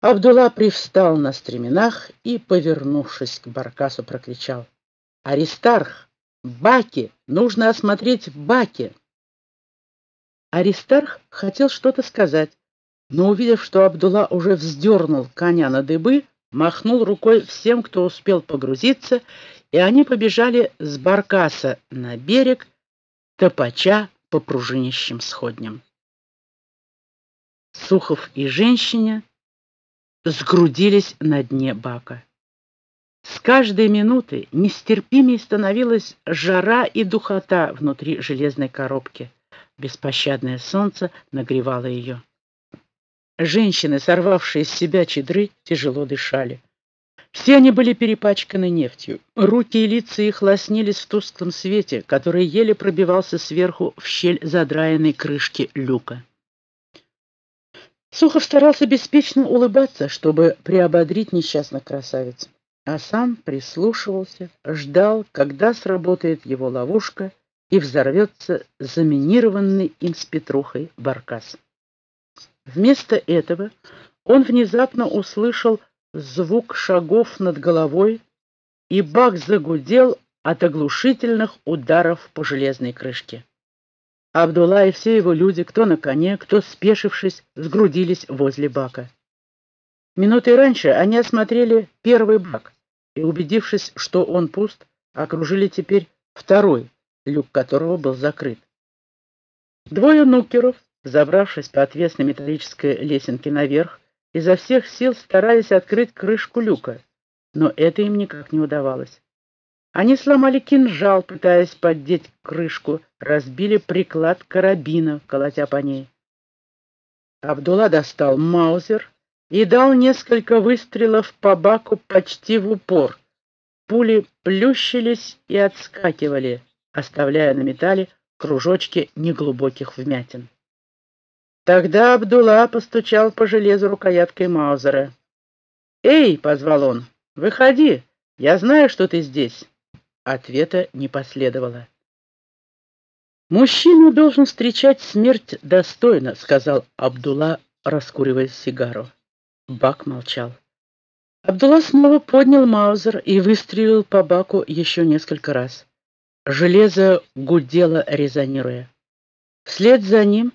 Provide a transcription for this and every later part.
Абдулла привстал на стременах и, повернувшись к Баркасу, прокричал. «Аристарх! Баки! Нужно осмотреть Баки!» Аристарх хотел что-то сказать, но, увидев, что Абдулла уже вздернул коня на дыбы, махнул рукой всем, кто успел погрузиться, и они побежали с Баркаса на берег, топача по пружинищим сходням. Сухов и женщина сгрудились на дне бака. С каждой минуты нестерпимей становилась жара и духота внутри железной коробки. Беспощадное солнце нагревало ее. Женщины, сорвавшие с себя чедры, тяжело дышали. Все они были перепачканы нефтью. Руки и лица их лоснились в тусклом свете, который еле пробивался сверху в щель задраенной крышки люка. Сухов старался беспечно улыбаться, чтобы приободрить несчастных красавиц, а сам прислушивался, ждал, когда сработает его ловушка и взорвется заминированный им с Петрухой баркас. Вместо этого он внезапно услышал звук шагов над головой, и бак загудел от оглушительных ударов по железной крышке. Абдулла и все его люди, кто на коне, кто спешившись, сгрудились возле бака. Минутой раньше они осмотрели первый бак и, убедившись, что он пуст, окружили теперь второй, люк которого был закрыт. Двое нукеров, забравшись по отвесной металлической лесенке наверх, изо всех сил старались открыть крышку люка, но это им никак не удавалось. Они сломали кинжал, пытаясь поддеть крышку, разбили приклад карабина, колотя по ней. Абдулла достал маузер и дал несколько выстрелов по баку почти в упор. Пули плющились и отскакивали, оставляя на металле кружочки неглубоких вмятин. Тогда Абдулла постучал по железу рукояткой Маузера. «Эй!» — позвал он. «Выходи! Я знаю, что ты здесь!» Ответа не последовало. «Мужчина должен встречать смерть достойно», — сказал Абдулла, раскуривая сигару. Бак молчал. Абдулла снова поднял маузер и выстрелил по баку еще несколько раз. Железо гудело, резонируя. Вслед за ним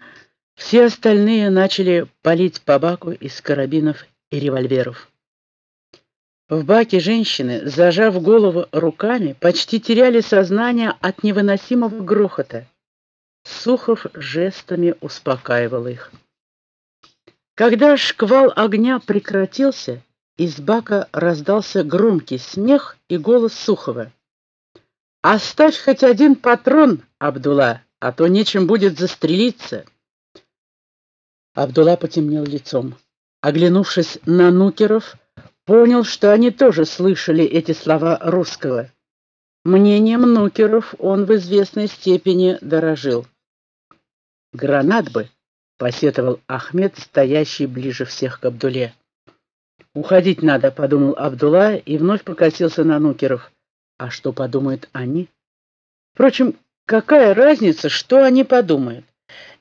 все остальные начали палить по баку из карабинов и револьверов. В баке женщины, зажав голову руками, почти теряли сознание от невыносимого грохота. Сухов жестами успокаивал их. Когда шквал огня прекратился, из бака раздался громкий смех и голос Сухова. «Оставь хоть один патрон, Абдулла, а то нечем будет застрелиться». Абдулла потемнел лицом. Оглянувшись на нукеров, понял, что они тоже слышали эти слова русского. Мнением нукеров он в известной степени дорожил. «Гранат бы!» — посетовал Ахмед, стоящий ближе всех к Абдуле. «Уходить надо», — подумал Абдулла и вновь покосился на нукеров. «А что подумают они?» «Впрочем, какая разница, что они подумают?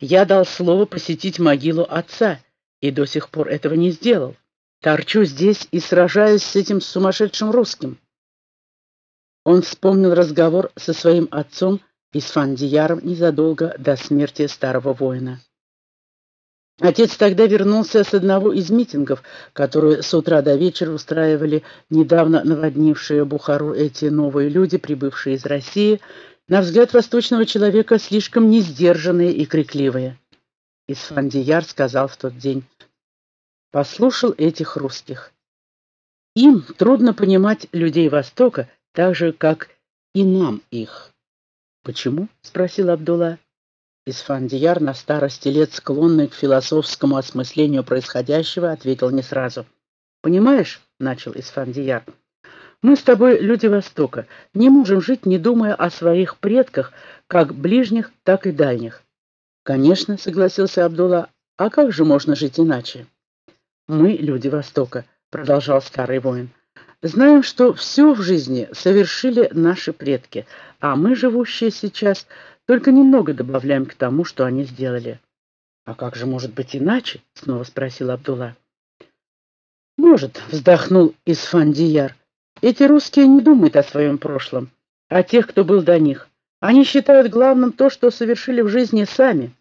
Я дал слово посетить могилу отца и до сих пор этого не сделал. Торчу здесь и сражаюсь с этим сумасшедшим русским. Он вспомнил разговор со своим отцом и с Фандияром незадолго до смерти старого воина. Отец тогда вернулся с одного из митингов, которые с утра до вечера устраивали недавно наводнившие Бухару эти новые люди, прибывшие из России, на взгляд восточного человека слишком несдержанные и крикливые. Исфандияр сказал в тот день, послушал этих русских. Им трудно понимать людей Востока так же, как и нам их. «Почему?» — спросил Абдулла. Исфандияр, на старости лет склонный к философскому осмыслению происходящего, ответил не сразу. «Понимаешь?» — начал Исфандияр. «Мы с тобой, люди Востока, не можем жить, не думая о своих предках, как ближних, так и дальних». «Конечно», — согласился Абдулла, — «а как же можно жить иначе?» «Мы, люди Востока», — продолжал старый воин, — «знаем, что все в жизни совершили наши предки, а мы, живущие сейчас, только немного добавляем к тому, что они сделали». «А как же может быть иначе?» — снова спросил Абдулла. может», — вздохнул Исфандияр. «Эти русские не думают о своем прошлом, о тех, кто был до них. Они считают главным то, что совершили в жизни сами,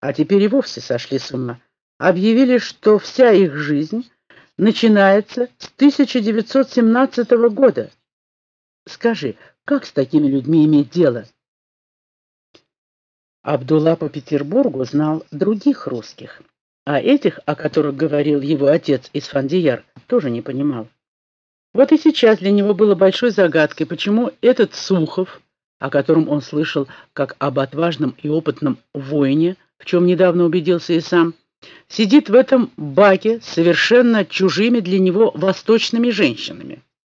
а теперь и вовсе сошли с ума. Объявили, что вся их жизнь начинается с 1917 года. Скажи, как с такими людьми иметь дело?» Абдулла по Петербургу знал других русских, а этих, о которых говорил его отец из Фандияр, тоже не понимал. Вот и сейчас для него было большой загадкой, почему этот Сухов, о котором он слышал как об отважном и опытном воине, в чем недавно убедился и сам, сидит в этом баке совершенно чужими для него восточными женщинами.